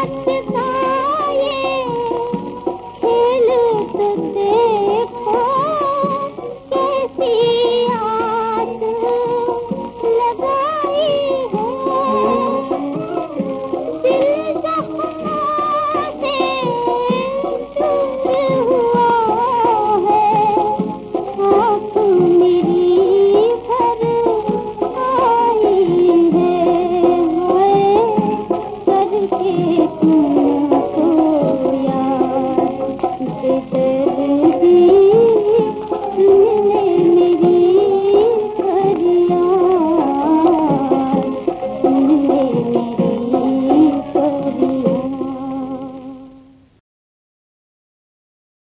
Pakistan.